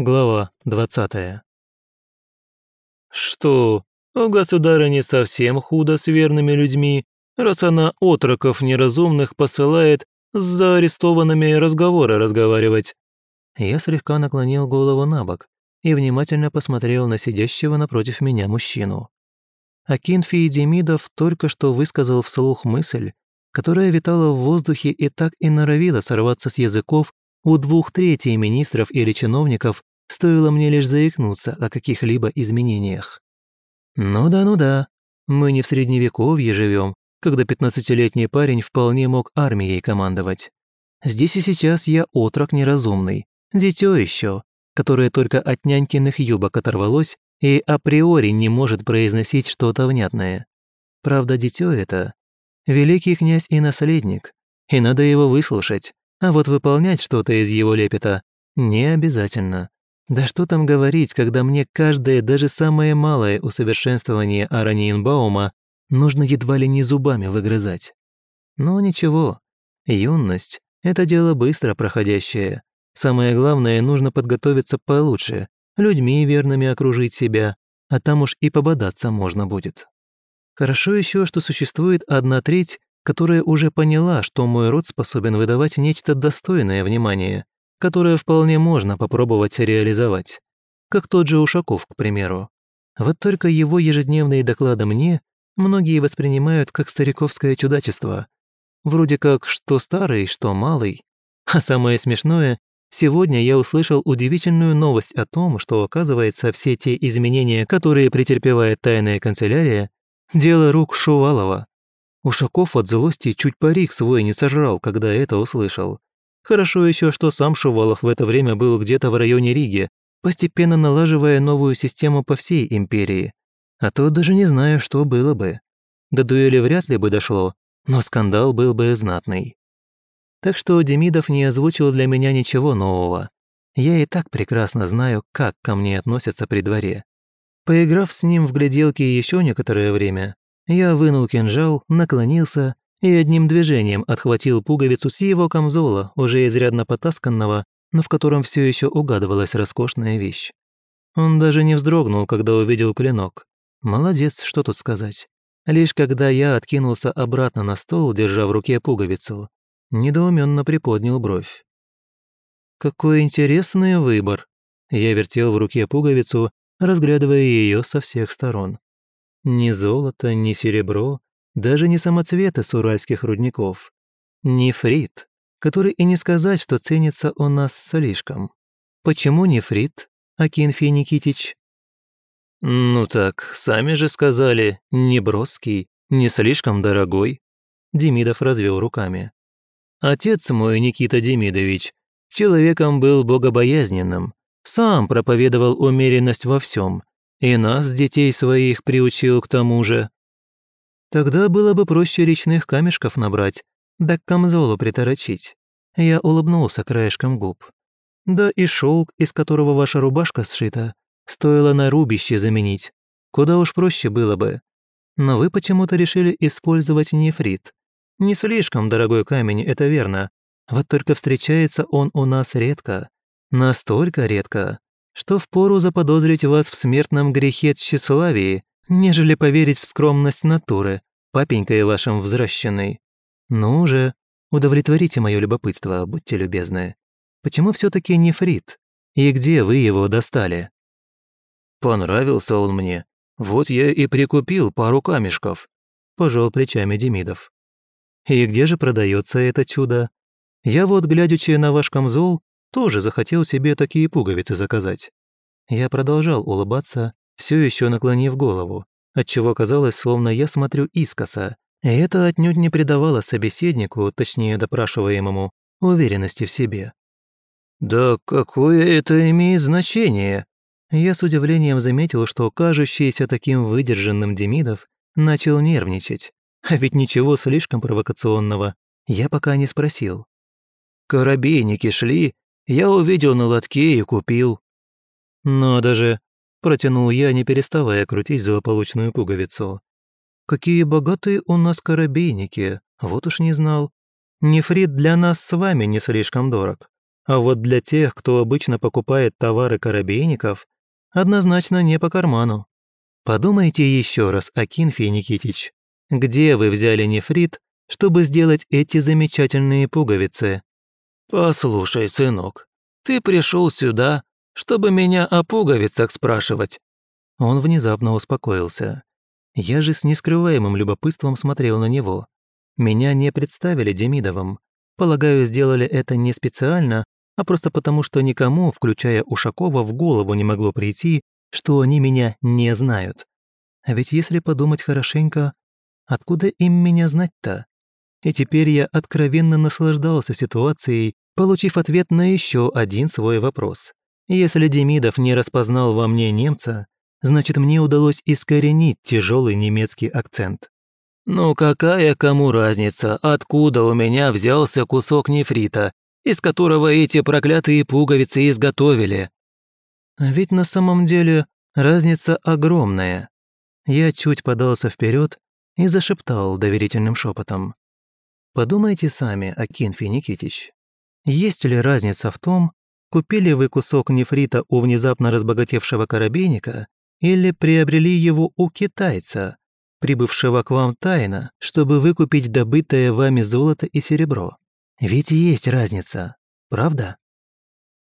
Глава 20 «Что, у государыни совсем худо с верными людьми, раз она отроков неразумных посылает с заарестованными разговоры разговаривать?» Я слегка наклонил голову на бок и внимательно посмотрел на сидящего напротив меня мужчину. Акинфий Демидов только что высказал вслух мысль, которая витала в воздухе и так и норовила сорваться с языков у двух третей министров или чиновников, стоило мне лишь заикнуться о каких-либо изменениях. Ну да, ну да, мы не в средневековье живем, когда пятнадцатилетний парень вполне мог армией командовать. Здесь и сейчас я отрок неразумный, дитё еще, которое только от нянькиных юбок оторвалось и априори не может произносить что-то внятное. Правда, дитё это — великий князь и наследник, и надо его выслушать, а вот выполнять что-то из его лепета не обязательно. Да что там говорить, когда мне каждое, даже самое малое усовершенствование Араниенбаума нужно едва ли не зубами выгрызать. Но ничего, юность — это дело быстро проходящее. Самое главное, нужно подготовиться получше, людьми верными окружить себя, а там уж и пободаться можно будет. Хорошо еще, что существует одна треть, которая уже поняла, что мой род способен выдавать нечто достойное внимания, которое вполне можно попробовать реализовать. Как тот же Ушаков, к примеру. Вот только его ежедневные доклады мне многие воспринимают как стариковское чудачество. Вроде как что старый, что малый. А самое смешное, сегодня я услышал удивительную новость о том, что, оказывается, все те изменения, которые претерпевает тайная канцелярия, дело рук Шувалова. Ушаков от злости чуть парик свой не сожрал, когда это услышал. Хорошо еще, что сам Шувалов в это время был где-то в районе Риги, постепенно налаживая новую систему по всей империи. А то даже не знаю, что было бы. До дуэли вряд ли бы дошло, но скандал был бы знатный. Так что Демидов не озвучил для меня ничего нового. Я и так прекрасно знаю, как ко мне относятся при дворе. Поиграв с ним в гляделки еще некоторое время, я вынул кинжал, наклонился и одним движением отхватил пуговицу с его камзола, уже изрядно потасканного, но в котором все еще угадывалась роскошная вещь. Он даже не вздрогнул, когда увидел клинок. Молодец, что тут сказать. Лишь когда я откинулся обратно на стол, держа в руке пуговицу, недоуменно приподнял бровь. «Какой интересный выбор!» Я вертел в руке пуговицу, разглядывая ее со всех сторон. Ни золото, ни серебро, даже не самоцветы с уральских рудников. Нефрит, который и не сказать, что ценится у нас слишком. Почему нефрит, Акинфий Никитич? Ну так, сами же сказали, не броский, не слишком дорогой. Демидов развел руками. Отец мой, Никита Демидович, человеком был богобоязненным, сам проповедовал умеренность во всем, и нас, детей своих, приучил к тому же. Тогда было бы проще речных камешков набрать, да к камзолу приторочить. Я улыбнулся краешком губ. Да и шелк, из которого ваша рубашка сшита, стоило на рубище заменить. Куда уж проще было бы. Но вы почему-то решили использовать нефрит. Не слишком дорогой камень, это верно. Вот только встречается он у нас редко. Настолько редко, что впору заподозрить вас в смертном грехе тщеславии нежели поверить в скромность натуры, папенькой вашим взращенной. Ну же, удовлетворите мое любопытство, будьте любезны. Почему все таки нефрит? И где вы его достали?» «Понравился он мне. Вот я и прикупил пару камешков», – пожал плечами Демидов. «И где же продается это чудо? Я вот, глядячи на ваш камзол, тоже захотел себе такие пуговицы заказать». Я продолжал улыбаться, все еще наклонив голову, отчего казалось, словно я смотрю искоса. И это отнюдь не придавало собеседнику, точнее допрашиваемому, уверенности в себе. «Да какое это имеет значение?» Я с удивлением заметил, что кажущийся таким выдержанным Демидов начал нервничать. А ведь ничего слишком провокационного я пока не спросил. «Коробейники шли, я увидел на лотке и купил». Но даже Протянул я, не переставая крутить злополучную пуговицу. «Какие богатые у нас корабейники, вот уж не знал. Нефрит для нас с вами не слишком дорог. А вот для тех, кто обычно покупает товары коробейников, однозначно не по карману. Подумайте еще раз, Акинфий Никитич, где вы взяли нефрит, чтобы сделать эти замечательные пуговицы? «Послушай, сынок, ты пришел сюда, чтобы меня о пуговицах спрашивать». Он внезапно успокоился. Я же с нескрываемым любопытством смотрел на него. Меня не представили Демидовым. Полагаю, сделали это не специально, а просто потому, что никому, включая Ушакова, в голову не могло прийти, что они меня не знают. А ведь если подумать хорошенько, откуда им меня знать-то? И теперь я откровенно наслаждался ситуацией, получив ответ на еще один свой вопрос. Если Демидов не распознал во мне немца, значит, мне удалось искоренить тяжелый немецкий акцент. «Ну какая кому разница, откуда у меня взялся кусок нефрита, из которого эти проклятые пуговицы изготовили?» Ведь на самом деле разница огромная. Я чуть подался вперед и зашептал доверительным шепотом. Подумайте сами, Акинфий Никитич. Есть ли разница в том, купили вы кусок нефрита у внезапно разбогатевшего коробейника или приобрели его у китайца, прибывшего к вам тайно, чтобы выкупить добытое вами золото и серебро? Ведь есть разница, правда?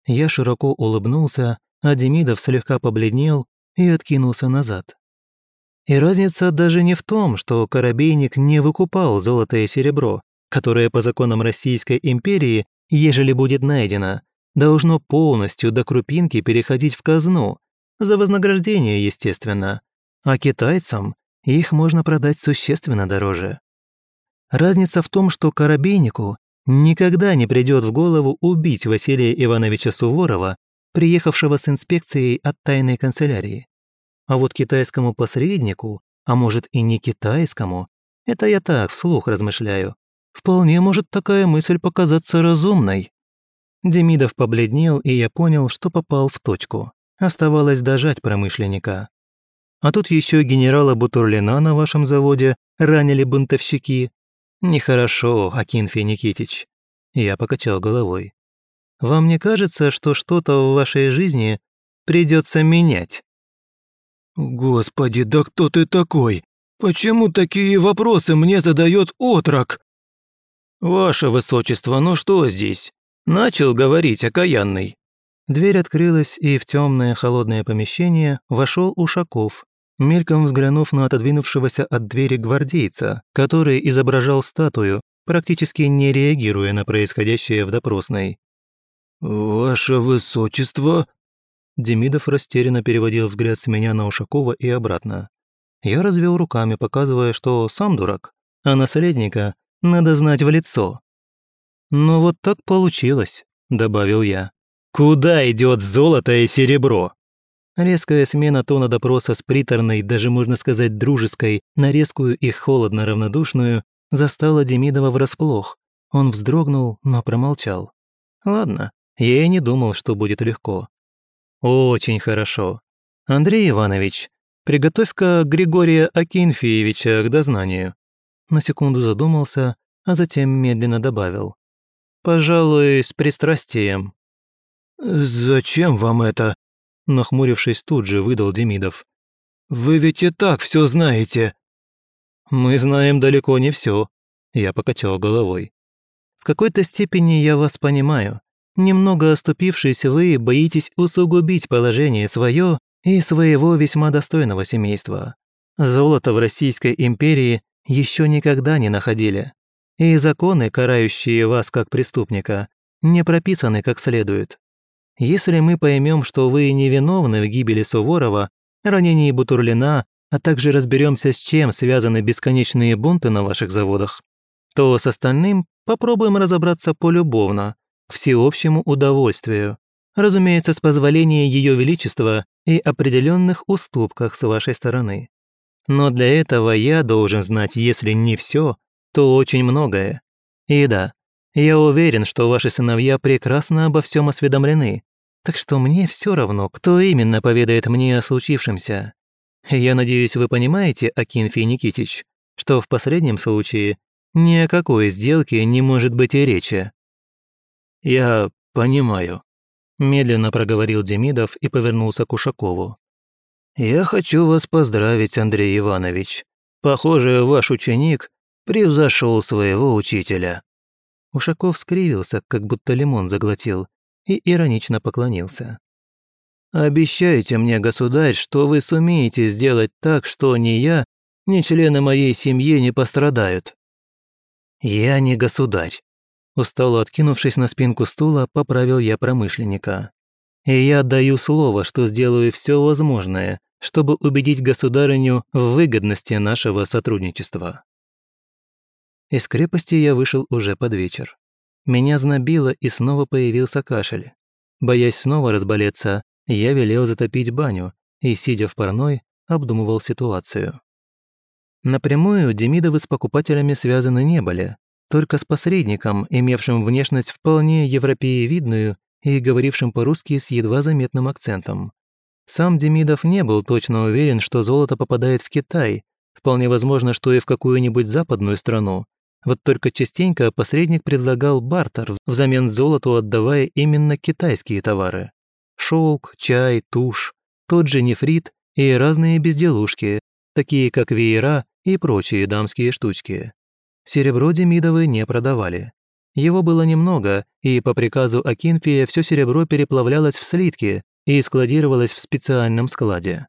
Я широко улыбнулся, а Демидов слегка побледнел и откинулся назад. И разница даже не в том, что коробейник не выкупал золото и серебро, которое по законам Российской империи, ежели будет найдено, должно полностью до крупинки переходить в казну, за вознаграждение, естественно, а китайцам их можно продать существенно дороже. Разница в том, что коробейнику никогда не придет в голову убить Василия Ивановича Суворова, приехавшего с инспекцией от тайной канцелярии. А вот китайскому посреднику, а может и не китайскому, это я так вслух размышляю, вполне может такая мысль показаться разумной. Демидов побледнел, и я понял, что попал в точку. Оставалось дожать промышленника. А тут еще генерала Бутурлина на вашем заводе ранили бунтовщики. Нехорошо, Акинфий Никитич. Я покачал головой. Вам не кажется, что что-то в вашей жизни придется менять? «Господи, да кто ты такой? Почему такие вопросы мне задает отрок?» «Ваше высочество, ну что здесь?» Начал говорить окаянный. Дверь открылась, и в темное холодное помещение вошел Ушаков, мельком взглянув на отодвинувшегося от двери гвардейца, который изображал статую, практически не реагируя на происходящее в допросной. «Ваше высочество?» Демидов растерянно переводил взгляд с меня на Ушакова и обратно. Я развел руками, показывая, что сам дурак, а наследника надо знать в лицо. «Но вот так получилось», — добавил я. «Куда идет золото и серебро?» Резкая смена тона допроса с приторной, даже можно сказать дружеской, на резкую и холодно-равнодушную застала Демидова врасплох. Он вздрогнул, но промолчал. «Ладно, я и не думал, что будет легко. «Очень хорошо. Андрей Иванович, приготовь-ка Григория Акинфеевича к дознанию». На секунду задумался, а затем медленно добавил. «Пожалуй, с пристрастием». «Зачем вам это?» Нахмурившись, тут же выдал Демидов. «Вы ведь и так все знаете». «Мы знаем далеко не все», — я покачал головой. «В какой-то степени я вас понимаю. Немного оступившись, вы боитесь усугубить положение свое и своего весьма достойного семейства. Золото в Российской империи еще никогда не находили. И законы, карающие вас как преступника, не прописаны как следует. Если мы поймем, что вы невиновны в гибели Суворова, ранении Бутурлина, а также разберемся, с чем связаны бесконечные бунты на ваших заводах, то с остальным попробуем разобраться полюбовно, к всеобщему удовольствию, разумеется, с позволения Ее Величества и определенных уступках с вашей стороны. Но для этого я должен знать, если не все, то очень многое. И да, я уверен, что ваши сыновья прекрасно обо всем осведомлены, так что мне все равно, кто именно поведает мне о случившемся. Я надеюсь, вы понимаете, Акинфий Никитич, что в последнем случае ни о какой сделке не может быть и речи. «Я понимаю», – медленно проговорил Демидов и повернулся к Ушакову. «Я хочу вас поздравить, Андрей Иванович. Похоже, ваш ученик превзошел своего учителя». Ушаков скривился, как будто лимон заглотил, и иронично поклонился. «Обещайте мне, государь, что вы сумеете сделать так, что ни я, ни члены моей семьи не пострадают». «Я не государь», – устало откинувшись на спинку стула, поправил я промышленника. «И я даю слово, что сделаю все возможное, чтобы убедить государыню в выгодности нашего сотрудничества». Из крепости я вышел уже под вечер. Меня знобило, и снова появился кашель. Боясь снова разболеться, я велел затопить баню и, сидя в парной, обдумывал ситуацию. Напрямую Демидовы с покупателями связаны не были, только с посредником, имевшим внешность вполне европеевидную и говорившим по-русски с едва заметным акцентом. Сам Демидов не был точно уверен, что золото попадает в Китай, вполне возможно, что и в какую-нибудь западную страну, вот только частенько посредник предлагал бартер взамен золоту, отдавая именно китайские товары. Шелк, чай, тушь, тот же нефрит и разные безделушки, такие как веера и прочие дамские штучки. Серебро Демидовы не продавали. Его было немного, и по приказу Акинфия все серебро переплавлялось в слитки и складировалось в специальном складе.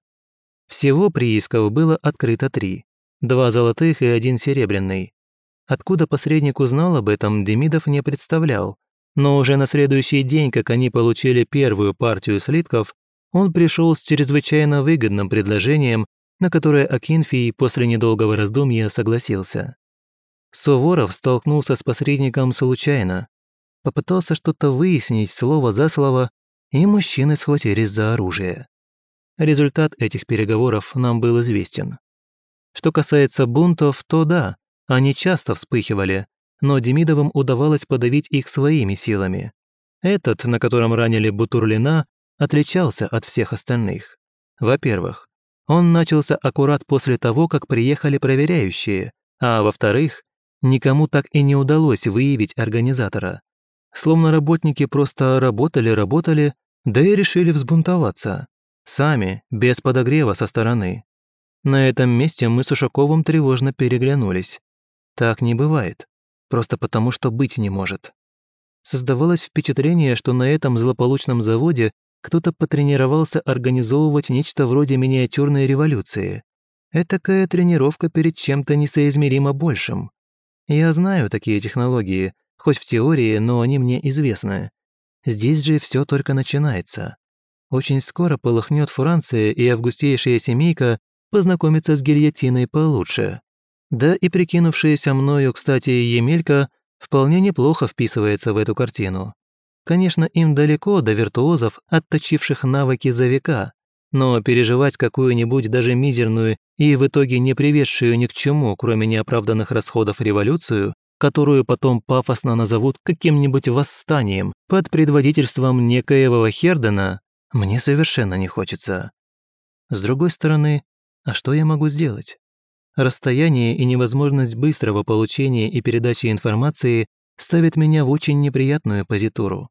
Всего приисков было открыто три. Два золотых и один серебряный. Откуда посредник узнал об этом, Демидов не представлял. Но уже на следующий день, как они получили первую партию слитков, он пришел с чрезвычайно выгодным предложением, на которое Акинфий после недолгого раздумья согласился. Суворов столкнулся с посредником случайно. Попытался что-то выяснить слово за слово, и мужчины схватились за оружие. Результат этих переговоров нам был известен. Что касается бунтов, то да, они часто вспыхивали, но Демидовым удавалось подавить их своими силами. Этот, на котором ранили Бутурлина, отличался от всех остальных. Во-первых, он начался аккурат после того, как приехали проверяющие, а во-вторых, никому так и не удалось выявить организатора. Словно работники просто работали-работали, да и решили взбунтоваться. Сами, без подогрева со стороны. На этом месте мы с Ушаковым тревожно переглянулись. Так не бывает. Просто потому, что быть не может. Создавалось впечатление, что на этом злополучном заводе кто-то потренировался организовывать нечто вроде миниатюрной революции. Этакая тренировка перед чем-то несоизмеримо большим. Я знаю такие технологии, хоть в теории, но они мне известны. Здесь же все только начинается. Очень скоро полыхнет Франция, и августейшая семейка познакомится с гильотиной получше. Да и прикинувшаяся мною, кстати, Емелька вполне неплохо вписывается в эту картину. Конечно, им далеко до виртуозов, отточивших навыки за века, но переживать какую-нибудь даже мизерную и в итоге не приведшую ни к чему, кроме неоправданных расходов революцию, которую потом пафосно назовут каким-нибудь восстанием под предводительством некоего Хердена, мне совершенно не хочется. С другой стороны, а что я могу сделать? Расстояние и невозможность быстрого получения и передачи информации ставят меня в очень неприятную позитуру.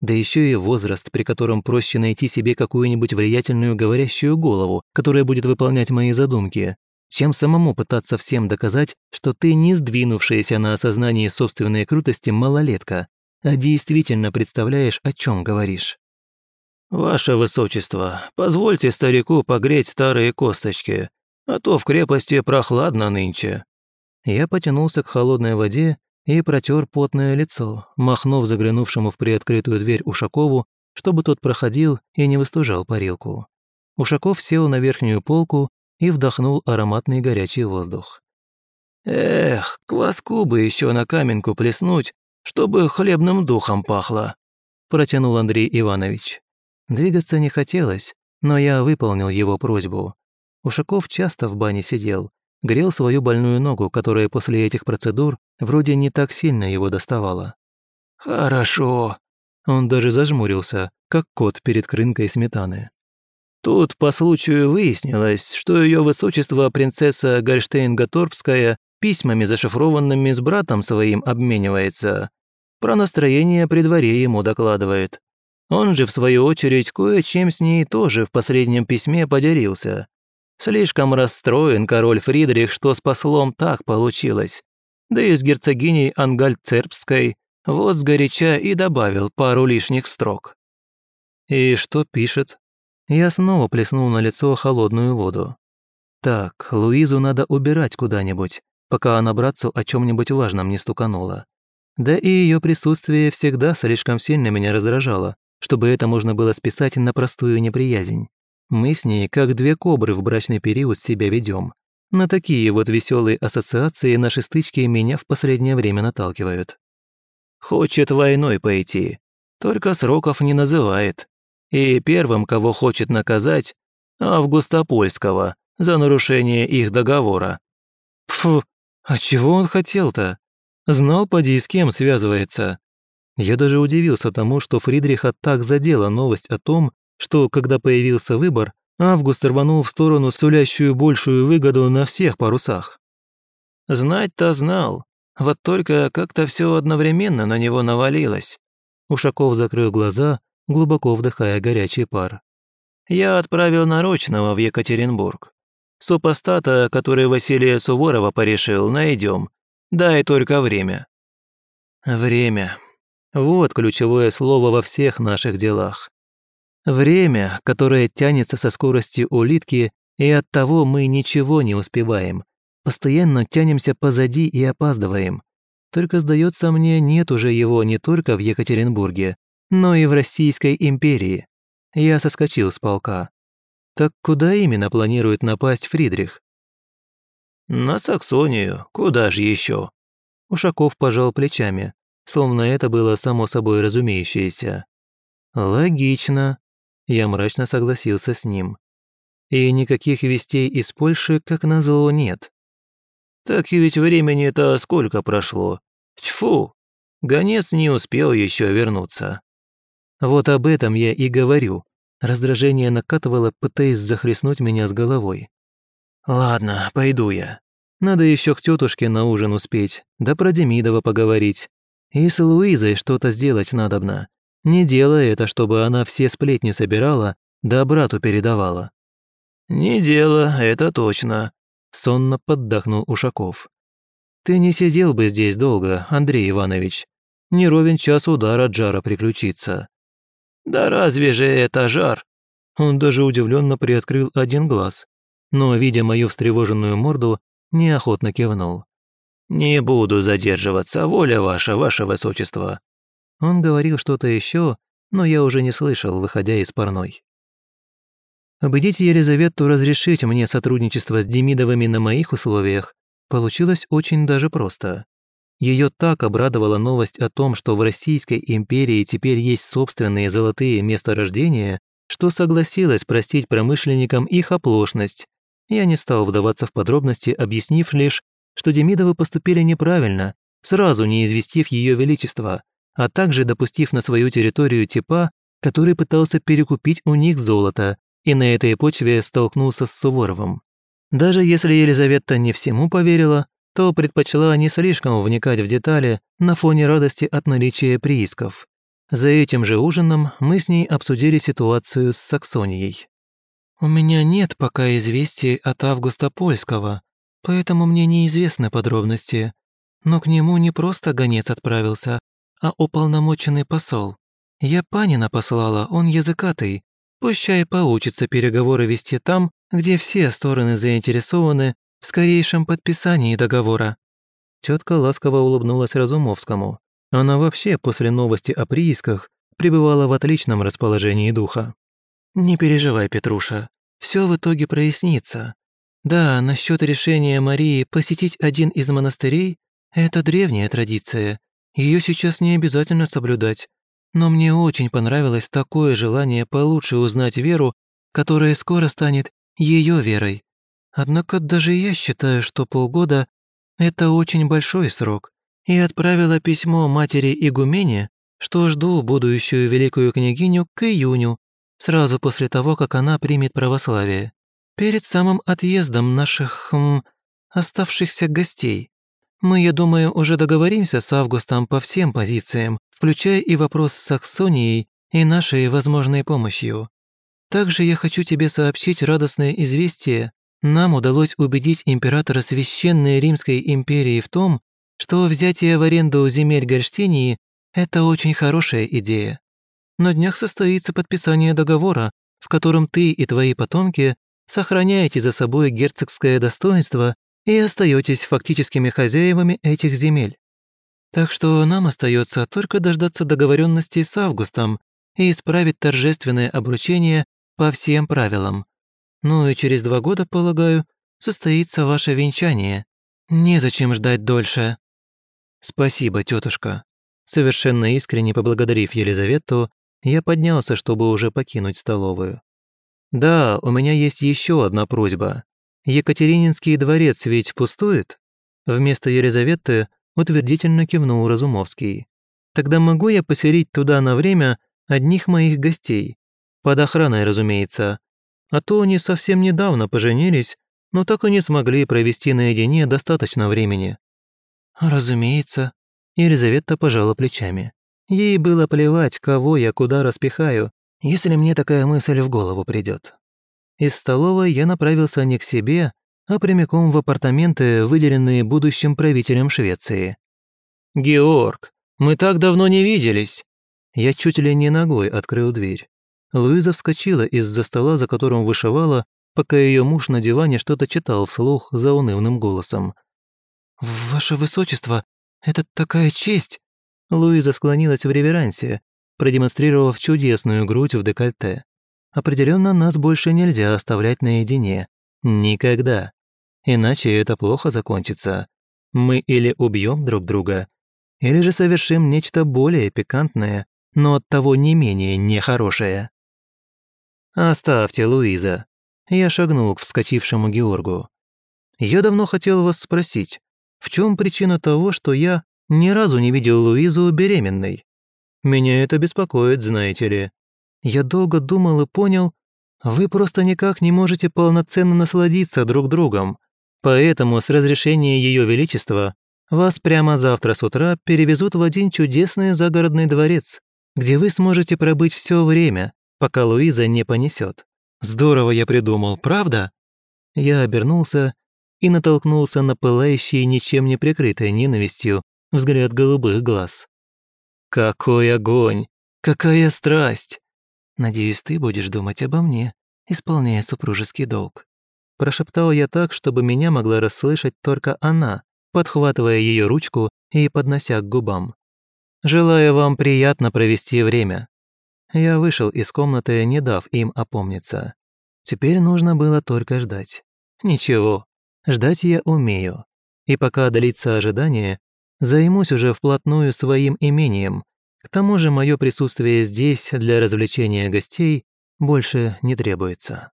Да еще и возраст, при котором проще найти себе какую-нибудь влиятельную говорящую голову, которая будет выполнять мои задумки, чем самому пытаться всем доказать, что ты не сдвинувшаяся на осознании собственной крутости малолетка, а действительно представляешь, о чем говоришь. «Ваше Высочество, позвольте старику погреть старые косточки а то в крепости прохладно нынче». Я потянулся к холодной воде и протер потное лицо, махнув заглянувшему в приоткрытую дверь Ушакову, чтобы тот проходил и не выстужал парилку. Ушаков сел на верхнюю полку и вдохнул ароматный горячий воздух. «Эх, кваску бы еще на каменку плеснуть, чтобы хлебным духом пахло», протянул Андрей Иванович. Двигаться не хотелось, но я выполнил его просьбу. Ушаков часто в бане сидел, грел свою больную ногу, которая после этих процедур вроде не так сильно его доставала. «Хорошо». Он даже зажмурился, как кот перед крынкой сметаны. Тут по случаю выяснилось, что ее высочество принцесса Гольштейн-Гаторпская письмами зашифрованными с братом своим обменивается. про настроение при дворе ему докладывает. Он же, в свою очередь, кое-чем с ней тоже в последнем письме поделился. Слишком расстроен король Фридрих, что с послом так получилось. Да и с герцогиней Ангальцербской вот сгоряча и добавил пару лишних строк. И что пишет? Я снова плеснул на лицо холодную воду. Так, Луизу надо убирать куда-нибудь, пока она братцу о чем нибудь важном не стуканула. Да и ее присутствие всегда слишком сильно меня раздражало, чтобы это можно было списать на простую неприязнь. Мы с ней, как две кобры в брачный период, себя ведем. На такие вот веселые ассоциации наши стычки меня в последнее время наталкивают. Хочет войной пойти, только сроков не называет. И первым, кого хочет наказать, Августа Польского за нарушение их договора. Фу, а чего он хотел-то? Знал, поди, с кем связывается. Я даже удивился тому, что Фридриха так задела новость о том, что, когда появился выбор, Август рванул в сторону сулящую большую выгоду на всех парусах. Знать-то знал, вот только как-то все одновременно на него навалилось. Ушаков закрыл глаза, глубоко вдыхая горячий пар. Я отправил нарочного в Екатеринбург. Супостата, который Василия Суворова порешил, найдем. Дай только время. Время. Вот ключевое слово во всех наших делах. Время, которое тянется со скоростью улитки, и от того мы ничего не успеваем. Постоянно тянемся позади и опаздываем. Только, сдается мне, нет уже его не только в Екатеринбурге, но и в Российской империи. Я соскочил с полка. Так куда именно планирует напасть Фридрих? «На Саксонию, куда же еще?» Ушаков пожал плечами, словно это было само собой разумеющееся. «Логично», — я мрачно согласился с ним. «И никаких вестей из Польши, как назло, нет». «Так ведь времени-то сколько прошло? Тьфу! Гонец не успел еще вернуться». Вот об этом я и говорю. Раздражение накатывало, пытаясь захлестнуть меня с головой. «Ладно, пойду я. Надо еще к тетушке на ужин успеть, да про Демидова поговорить. И с Луизой что-то сделать надобно. Не делай это, чтобы она все сплетни собирала, да брату передавала». «Не дело, это точно», — сонно поддохнул Ушаков. «Ты не сидел бы здесь долго, Андрей Иванович. Не ровен час удара Джара приключится». «Да разве же это жар?» Он даже удивленно приоткрыл один глаз, но, видя мою встревоженную морду, неохотно кивнул. «Не буду задерживаться, воля ваша, ваше высочество». Он говорил что-то еще, но я уже не слышал, выходя из парной. Убедить Елизавету разрешить мне сотрудничество с Демидовыми на моих условиях получилось очень даже просто. Ее так обрадовала новость о том, что в Российской империи теперь есть собственные золотые месторождения, что согласилась простить промышленникам их оплошность я не стал вдаваться в подробности, объяснив лишь, что Демидовы поступили неправильно, сразу не известив Ее Величество, а также допустив на свою территорию типа, который пытался перекупить у них золото, и на этой почве столкнулся с Суворовым. Даже если Елизавета не всему поверила, то предпочла не слишком вникать в детали на фоне радости от наличия приисков. За этим же ужином мы с ней обсудили ситуацию с Саксонией. «У меня нет пока известий от Августа Польского, поэтому мне неизвестны подробности. Но к нему не просто гонец отправился, а уполномоченный посол. Я панина послала, он языкатый. Пущай поучится переговоры вести там, где все стороны заинтересованы в скорейшем подписании договора». Тетка ласково улыбнулась Разумовскому. Она вообще после новости о приисках пребывала в отличном расположении духа. «Не переживай, Петруша, все в итоге прояснится. Да, насчет решения Марии посетить один из монастырей – это древняя традиция. Ее сейчас не обязательно соблюдать. Но мне очень понравилось такое желание получше узнать веру, которая скоро станет ее верой. Однако даже я считаю, что полгода – это очень большой срок, и отправила письмо матери Игумене, что жду будущую великую княгиню к июню, сразу после того, как она примет православие, перед самым отъездом наших... Хм, оставшихся гостей. Мы, я думаю, уже договоримся с Августом по всем позициям, включая и вопрос с Саксонией и нашей возможной помощью. Также я хочу тебе сообщить радостное известие. Нам удалось убедить императора Священной Римской империи в том, что взятие в аренду земель Гольштинии – это очень хорошая идея. На днях состоится подписание договора, в котором ты и твои потомки сохраняете за собой герцогское достоинство и остаетесь фактическими хозяевами этих земель. Так что нам остается только дождаться договоренности с Августом и исправить торжественное обручение по всем правилам. Ну и через два года, полагаю, состоится ваше венчание. Незачем ждать дольше». «Спасибо, тетушка». Совершенно искренне поблагодарив Елизавету, я поднялся, чтобы уже покинуть столовую. «Да, у меня есть еще одна просьба. Екатерининский дворец ведь пустует?» Вместо Елизаветы утвердительно кивнул Разумовский. «Тогда могу я поселить туда на время одних моих гостей? Под охраной, разумеется. А то они совсем недавно поженились, но так и не смогли провести наедине достаточно времени». «Разумеется», — Елизавета пожала плечами. Ей было плевать, кого я куда распихаю, если мне такая мысль в голову придет. Из столовой я направился не к себе, а прямиком в апартаменты, выделенные будущим правителем Швеции. «Георг, мы так давно не виделись!» Я чуть ли не ногой открыл дверь. Луиза вскочила из-за стола, за которым вышивала, пока ее муж на диване что-то читал вслух за унывным голосом. «Ваше высочество, это такая честь!» Луиза склонилась в реверансе, продемонстрировав чудесную грудь в декольте. Определенно нас больше нельзя оставлять наедине. Никогда. Иначе это плохо закончится. Мы или убьем друг друга, или же совершим нечто более пикантное, но оттого не менее нехорошее. «Оставьте, Луиза». Я шагнул к вскочившему Георгу. «Я давно хотел вас спросить, в чем причина того, что я ни разу не видел Луизу беременной? Меня это беспокоит, знаете ли. Я долго думал и понял, вы просто никак не можете полноценно насладиться друг другом. Поэтому с разрешения Ее Величества вас прямо завтра с утра перевезут в один чудесный загородный дворец, где вы сможете пробыть все время, пока Луиза не понесет. Здорово я придумал, правда? Я обернулся и натолкнулся на пылающий ничем не прикрытой ненавистью взгляд голубых глаз. Какой огонь! Какая страсть! Надеюсь, ты будешь думать обо мне, исполняя супружеский долг. Прошептал я так, чтобы меня могла расслышать только она, подхватывая ее ручку и поднося к губам. «Желаю вам приятно провести время». Я вышел из комнаты, не дав им опомниться. Теперь нужно было только ждать. Ничего, ждать я умею. И пока длится ожидание, Займусь уже вплотную своим имением. К тому же мое присутствие здесь для развлечения гостей больше не требуется.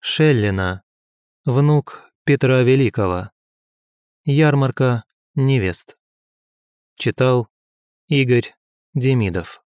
Шеллина. Внук Петра Великого. Ярмарка невест. Читал Игорь Демидов.